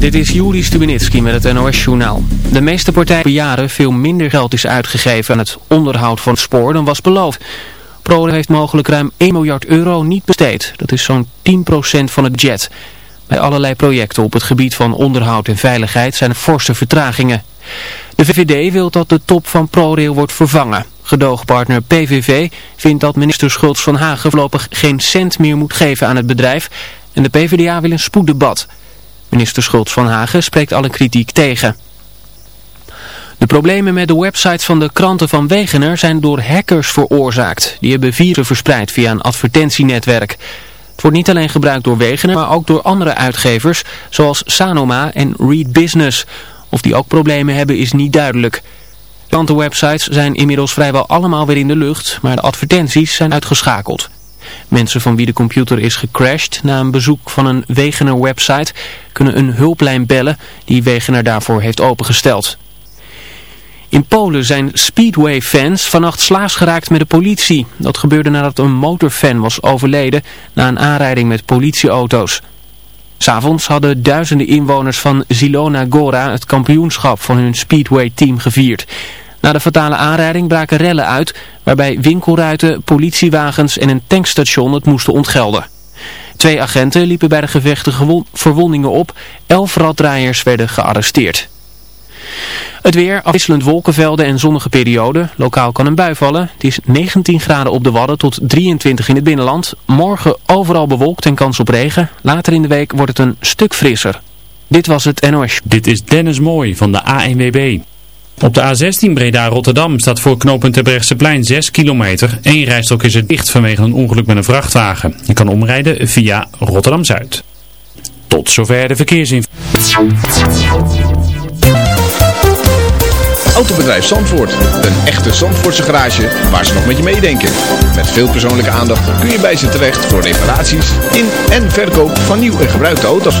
Dit is Juri Stubenitski met het NOS-journaal. De meeste partijen per jaren veel minder geld is uitgegeven aan het onderhoud van het spoor dan was beloofd. ProRail heeft mogelijk ruim 1 miljard euro niet besteed. Dat is zo'n 10% van het budget. Bij allerlei projecten op het gebied van onderhoud en veiligheid zijn er forse vertragingen. De VVD wil dat de top van ProRail wordt vervangen. Gedoogpartner PVV vindt dat minister Schultz van Hagen voorlopig geen cent meer moet geven aan het bedrijf. En de PvdA wil een spoeddebat. Minister Schultz van Hagen spreekt alle kritiek tegen. De problemen met de websites van de kranten van Wegener zijn door hackers veroorzaakt. Die hebben virussen verspreid via een advertentienetwerk. Het wordt niet alleen gebruikt door Wegener, maar ook door andere uitgevers, zoals Sanoma en Read Business. Of die ook problemen hebben is niet duidelijk. Krantenwebsites zijn inmiddels vrijwel allemaal weer in de lucht, maar de advertenties zijn uitgeschakeld. Mensen van wie de computer is gecrashed na een bezoek van een Wegener website kunnen een hulplijn bellen die Wegener daarvoor heeft opengesteld. In Polen zijn Speedway-fans vannacht slaags geraakt met de politie. Dat gebeurde nadat een motorfan was overleden na een aanrijding met politieauto's. S'avonds hadden duizenden inwoners van Zilona Gora het kampioenschap van hun Speedway-team gevierd. Na de fatale aanrijding braken rellen uit, waarbij winkelruiten, politiewagens en een tankstation het moesten ontgelden. Twee agenten liepen bij de gevechten verwondingen op, elf raddraaiers werden gearresteerd. Het weer, afwisselend wolkenvelden en zonnige perioden. Lokaal kan een bui vallen. Het is 19 graden op de Wadden tot 23 in het binnenland. Morgen overal bewolkt en kans op regen. Later in de week wordt het een stuk frisser. Dit was het NOS. Dit is Dennis Mooi van de ANWB. Op de A16 Breda-Rotterdam staat voor knooppunt plein 6 kilometer. Eén rijstok is er dicht vanwege een ongeluk met een vrachtwagen. Je kan omrijden via Rotterdam-Zuid. Tot zover de verkeersinformatie. Autobedrijf Zandvoort. Een echte Zandvoortse garage waar ze nog met je meedenken. Met veel persoonlijke aandacht kun je bij ze terecht voor reparaties in en verkoop van nieuw en gebruikte auto's.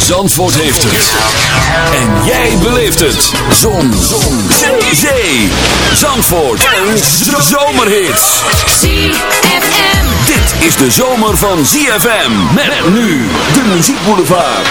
Zandvoort heeft het. En jij beleeft het. Zon. Zon. Zee. Zandvoort. En zomerhits. ZFM. Dit is de zomer van ZFM. Met nu de muziekboulevard.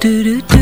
Oh yeah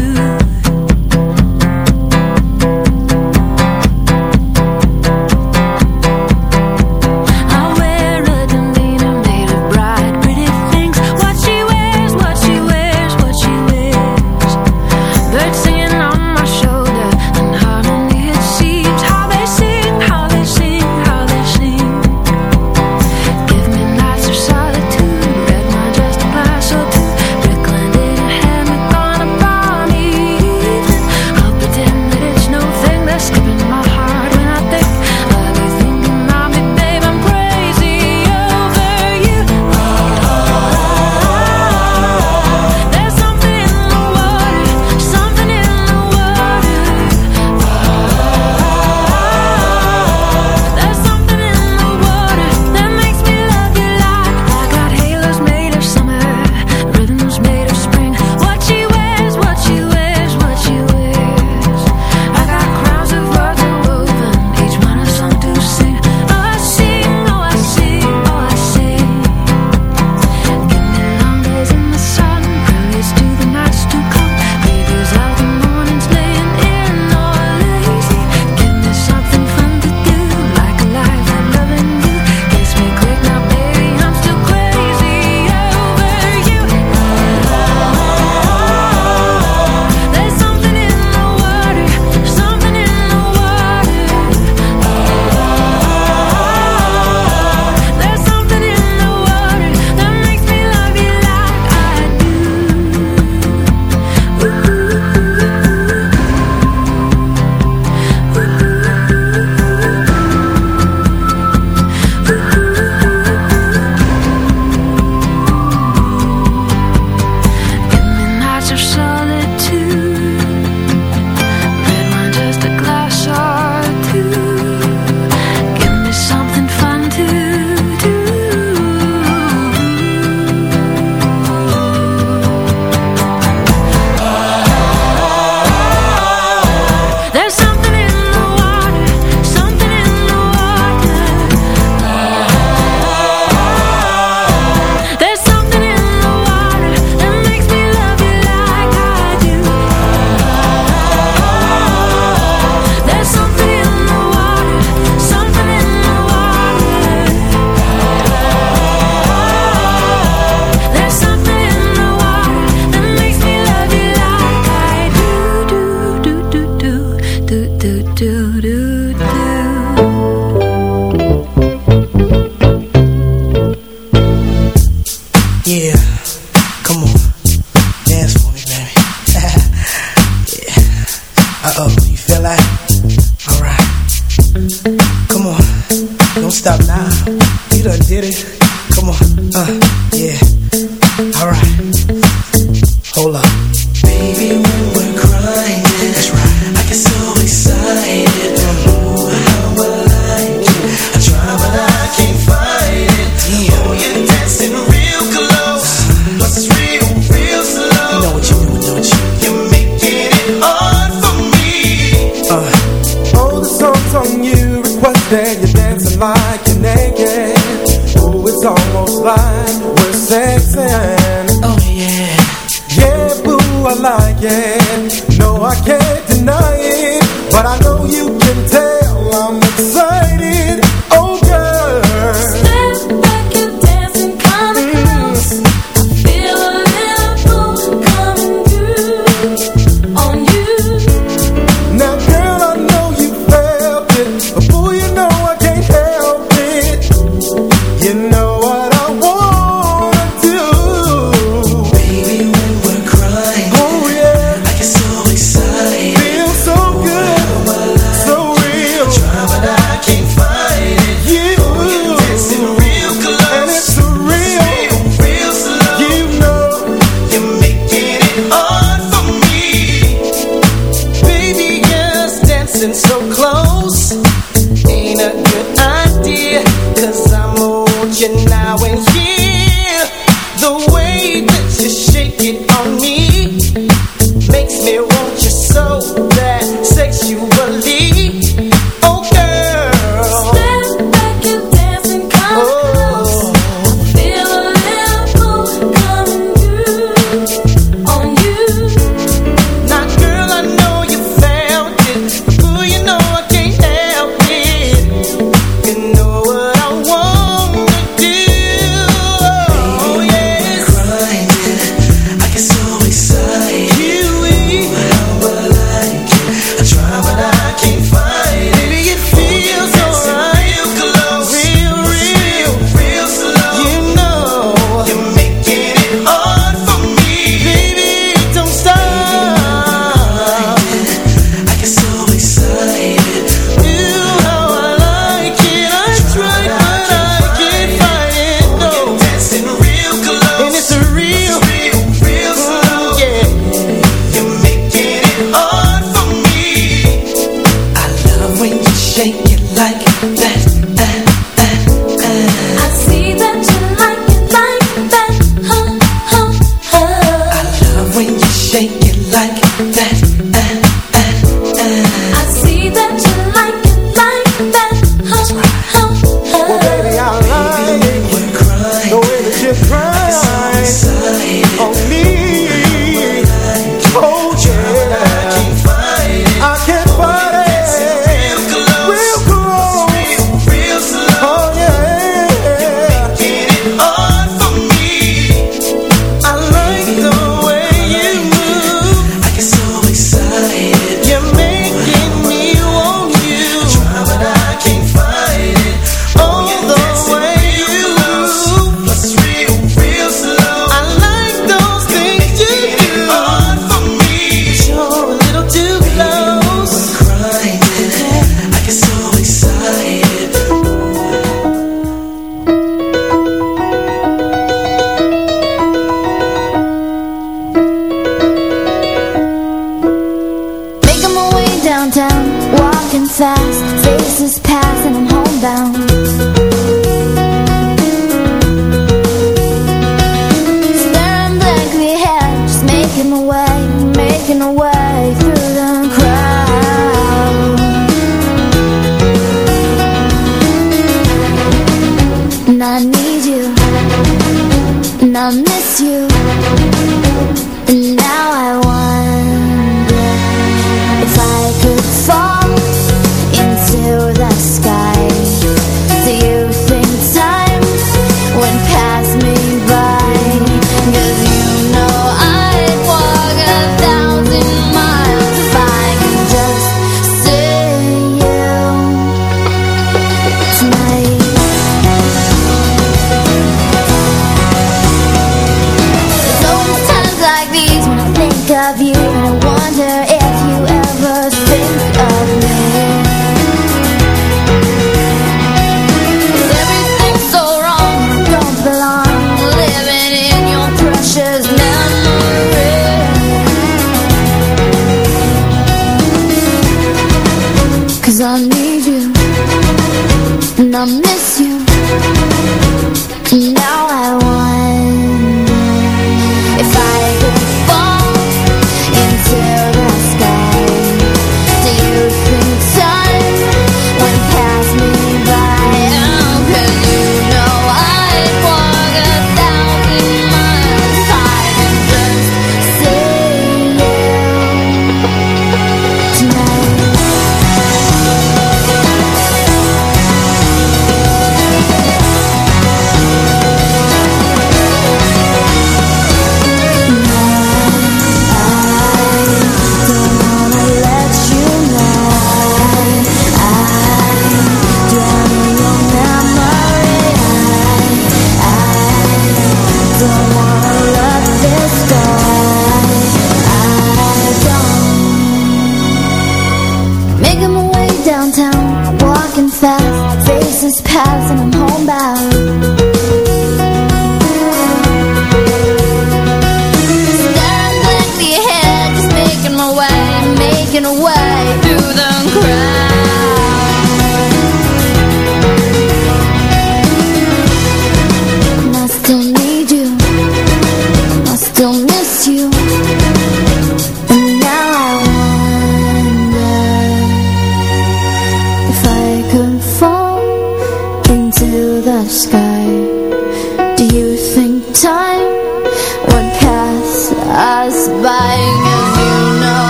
taken away.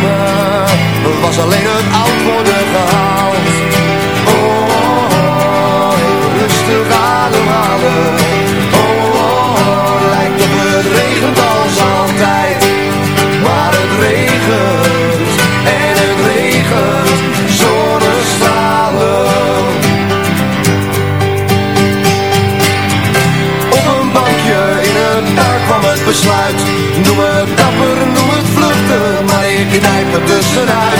stromen was alleen het oud worden gehaald knijp er tussenuit.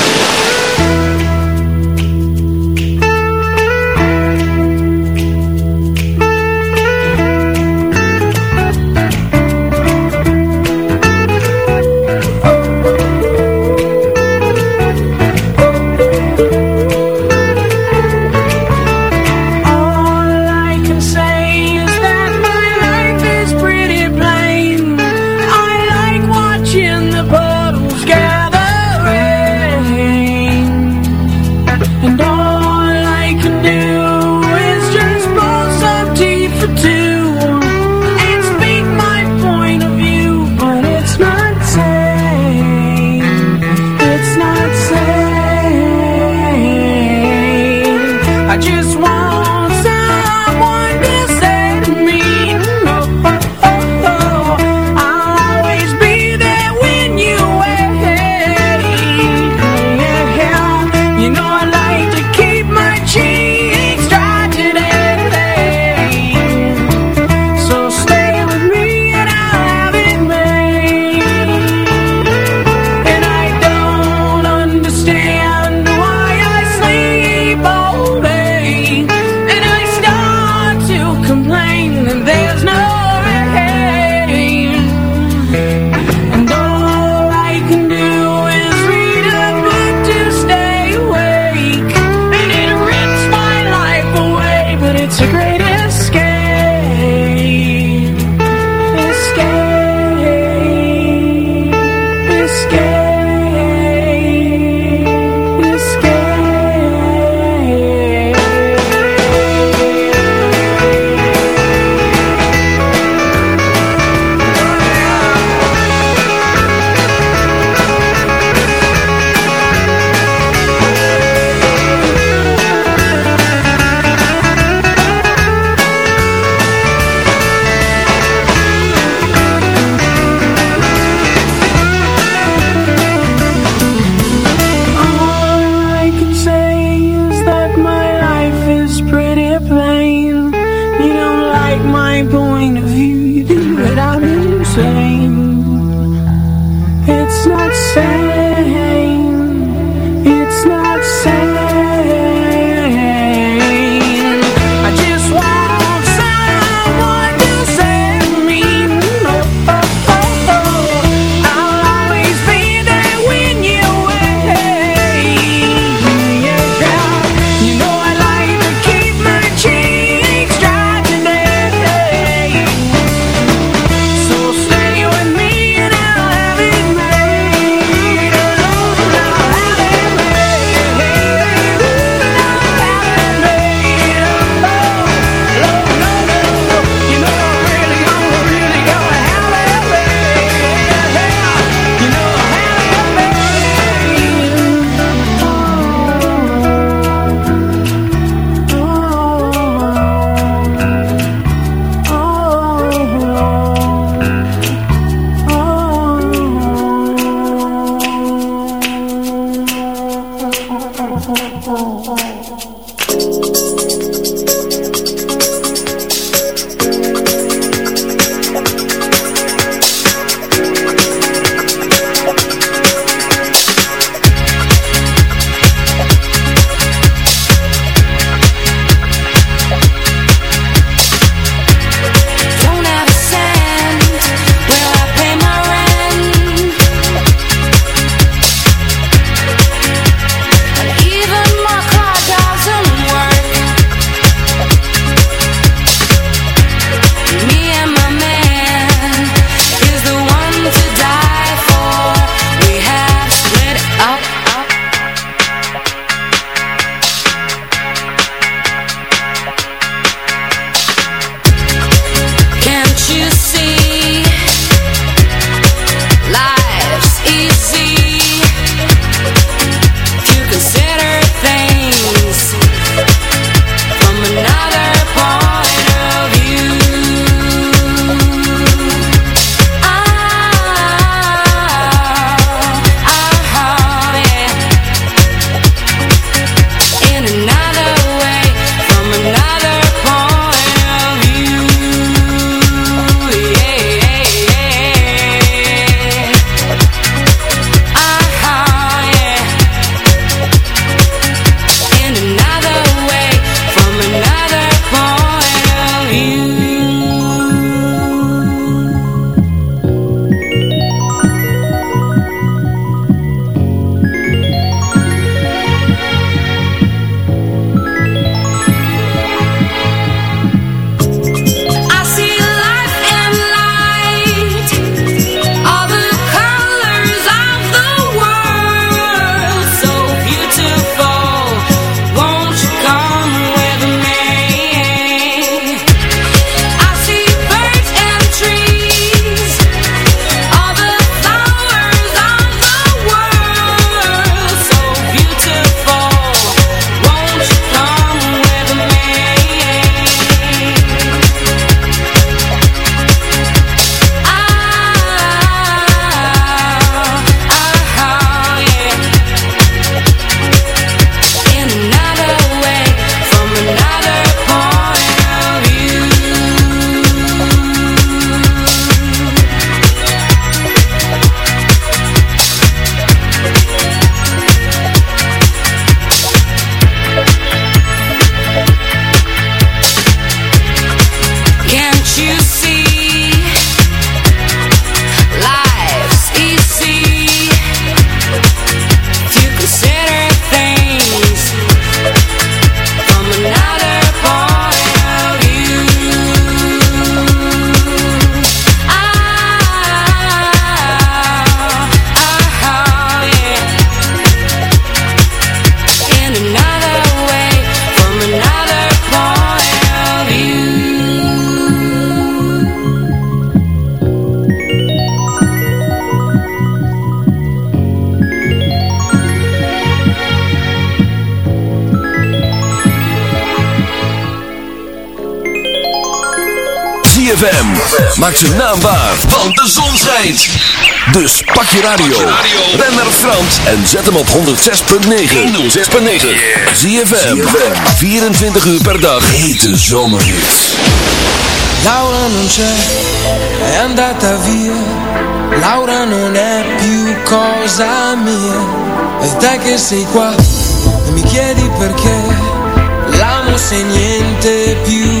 My point of view, Dus pak je radio. Ben naar Frans en zet hem op 106.9. 106.9. Zie je 24 uur per dag. Hete zomerhit. Laura non c'è, è andata via. Laura non è più cosa mia. E te che sei qua e mi chiedi perché. L'amo se niente più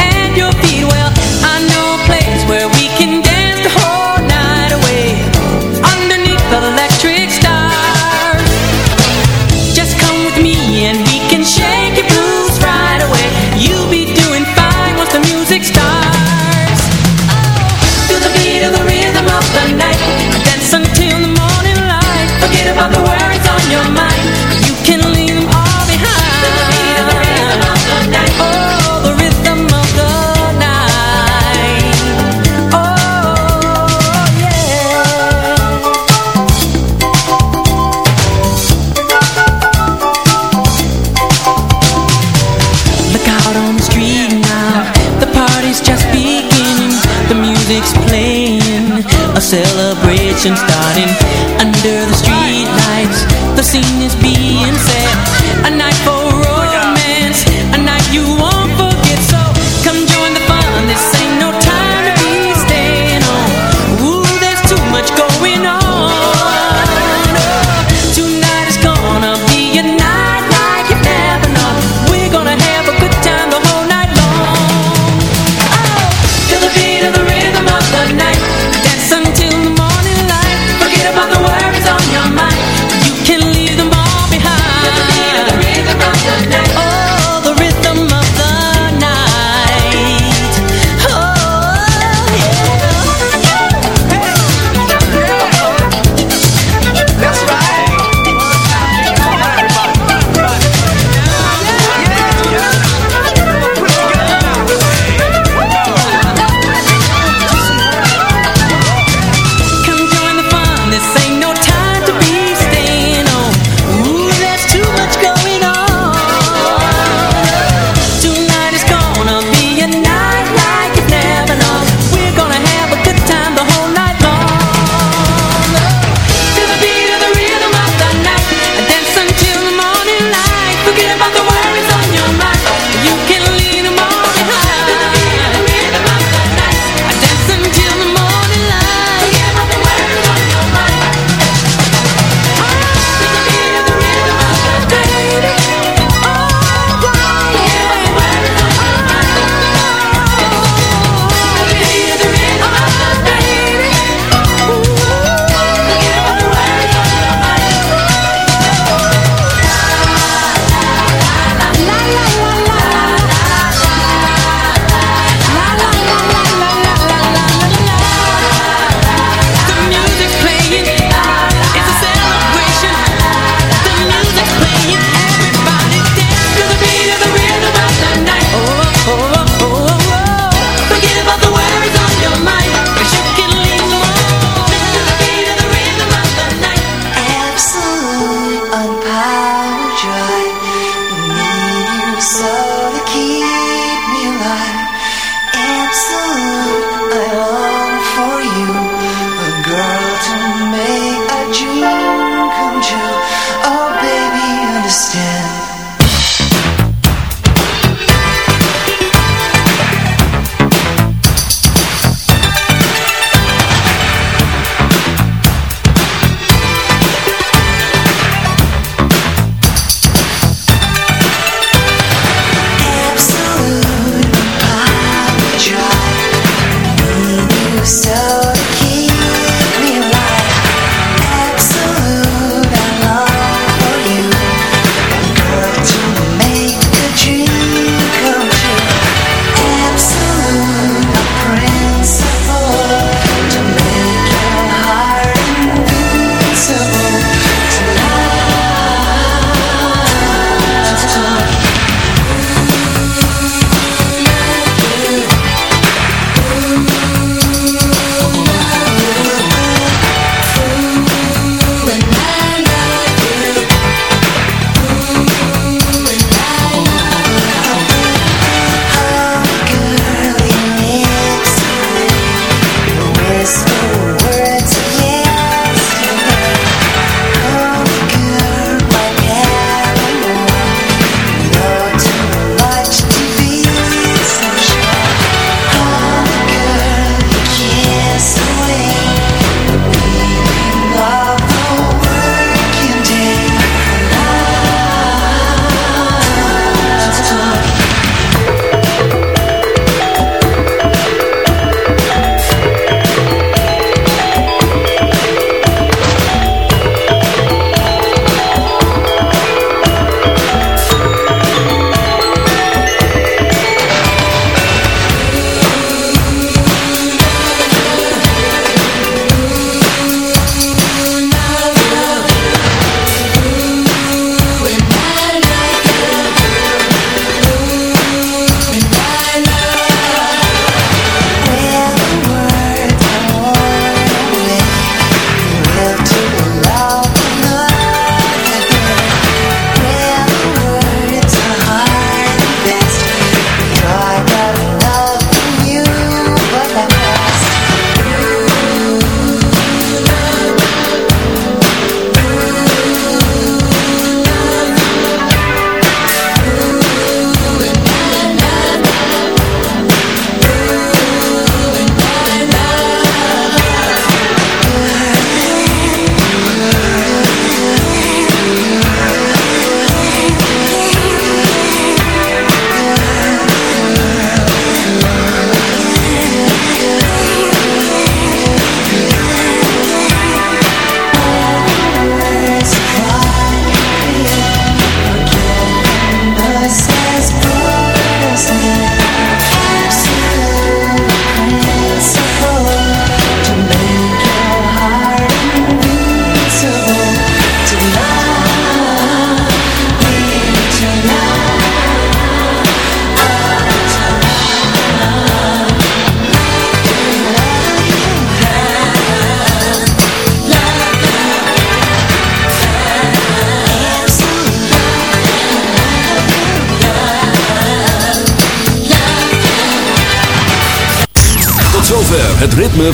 Starting Under the street lights. The scene is